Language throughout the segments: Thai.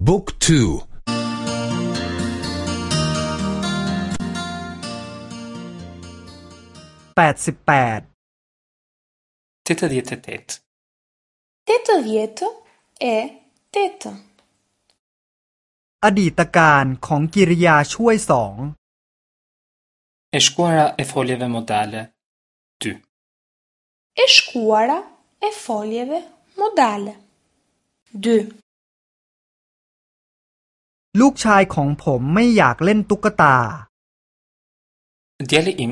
Book 2 85 88 88 e 8 Aditakan kongirja shuaj song Eshkuara e foljeve modale 2 Eshkuara e foljeve modale 2ลูกชายของผมไม่อยากเล่นตุ๊กตาเดี๋ยวลิม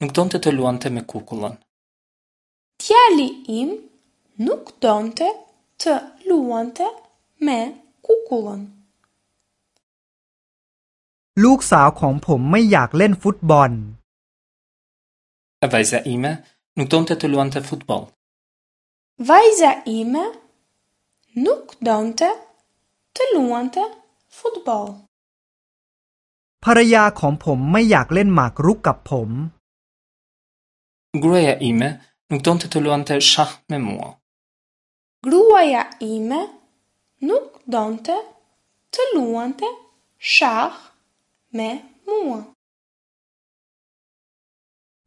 นุกตอนเตลวนเตเมคุกุลันเดี๋ยวลิมนุกตอนเตเตลวนเตเมคุกุลันลูกสาวของผมไม่อยากเล่นฟุตบอลวายซาอิมะนุกตอนเตเตลวนเตฟุตบอลวายซาอิมะนุกตอนเตเตลวนเต Futbol. Paraja po Gruaja ime nuk do nëte luante shah me mua. Gruaja ime nuk do nëte luante shah me mua.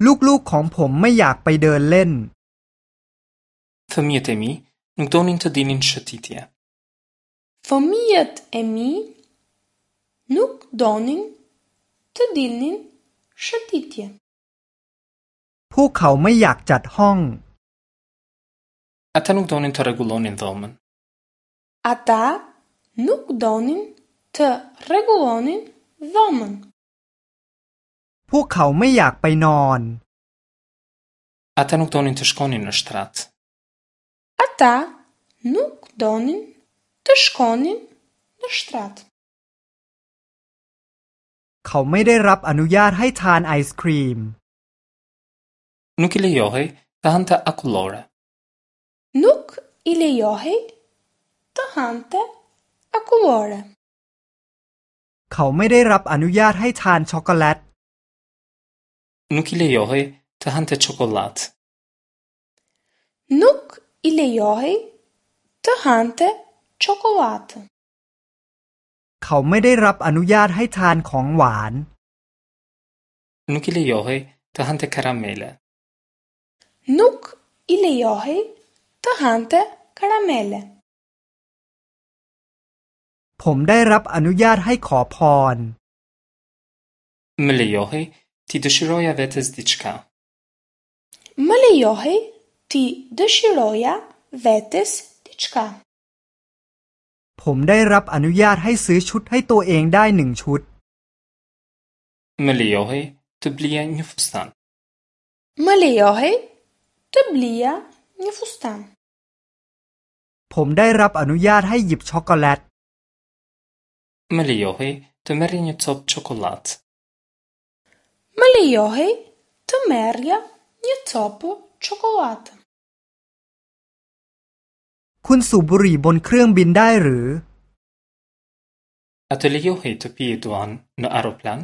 Lukë-lukë po këm Fëmijët e mi nuk do nënë dinin shëtitje. Fëmijët e mi nuk donin të dilnin shëtitje. Po kao me jak qatë hong. Ata nuk donin të regulonin dhomen. Ata nuk donin të regulonin dhomen. Po kao me jak pëjnon. Ata nuk donin të shkonin në shtrat. Ata nuk donin të shkonin në shtratë. ขาไม่ได้รับอนุญาตให้ทานไอศครีม นุกิเลยอฮตาฮันตะอักุลอระนุกิเลยอฮตาฮันตะอักุลอระเขาไม่ได้รับอนุญาตให้ทานช็อกโกแลต นุกิเลยอฮตาฮันตะช็อกโกแลตนุกิเลยอฮตาฮันตะช็อกโกแลตเขาไม่ได้รับอนุญาตให้ทานของหวานนุกิเลยอฮ์ตาฮันเตคาราเมลนุกอิเลยอฮ์ตาฮันเตคาราเมลผมได้รับอนุญาตให้ขอพรเมลยอฮ์ที่ดชิโรยาเวตสติชกาเมลยอฮ์ที่ดชิโรยาเวตสติชกาผมได้รับอนุญาตให้ซื้อชุดให้ตัวเองได้หนึ่งชุดเมื่อไห้่จะเลียนยูฟสตันเมื่อไห้่จะเลียนยูฟสตันผมได้รับอนุญาตให้หยิบช็อกโกแลตเมื่อไหร่จะมารีนิทอปช็อกโกแลตเมื่อไหร่จเมารีนิทอปช็อกโกแลตคุณสูบบุหรี่บนเครื่องบินได้หรือ أ อ ل ي و ه ي ั ب ي د عن أروبلان؟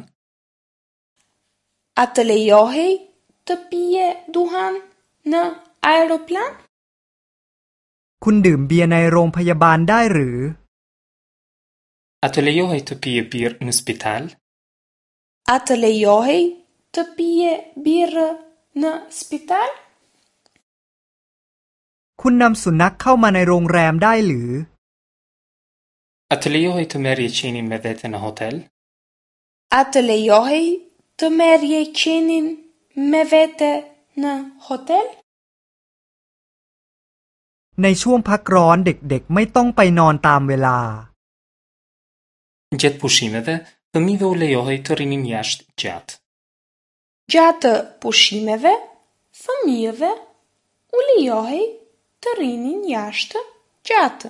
أتليوهي تبيد ع อ أ ر و ปลังคุณดื่มเบียร์ในโรงพยาบาลได้หรือ أ เ ل ي و ه ي تبيد بير نسبيتال؟ أتليوهي تبيد بير ن สปิทัลคุณนำสุนัขเข้ามาในโรงแรมได้หรือ të merje të merje qenin me vete në hotel? Në i shumë pak ronë me tonë non tam vela. Në gjëtë pushime u lejohi të rinim jashtë gjatë. Gjatë pushimeve, dhe, u lejohi Tărinin yaştı, catı.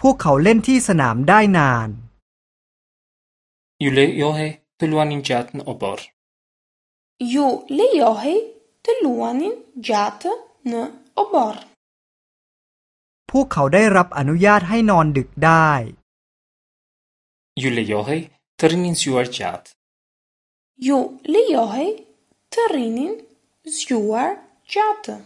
พวกเขาเล่นที่สนามได้นาน Ju lejohi të luanin gjatë në obor. Ju lejohi të luanin gjatë në obor. พวกเขาได้รับอนุญาตให้นอนดึกได้ Ju lejohi të rinin zgjuar gjatë. Ju lejohi të rinin zgjuar gjatë.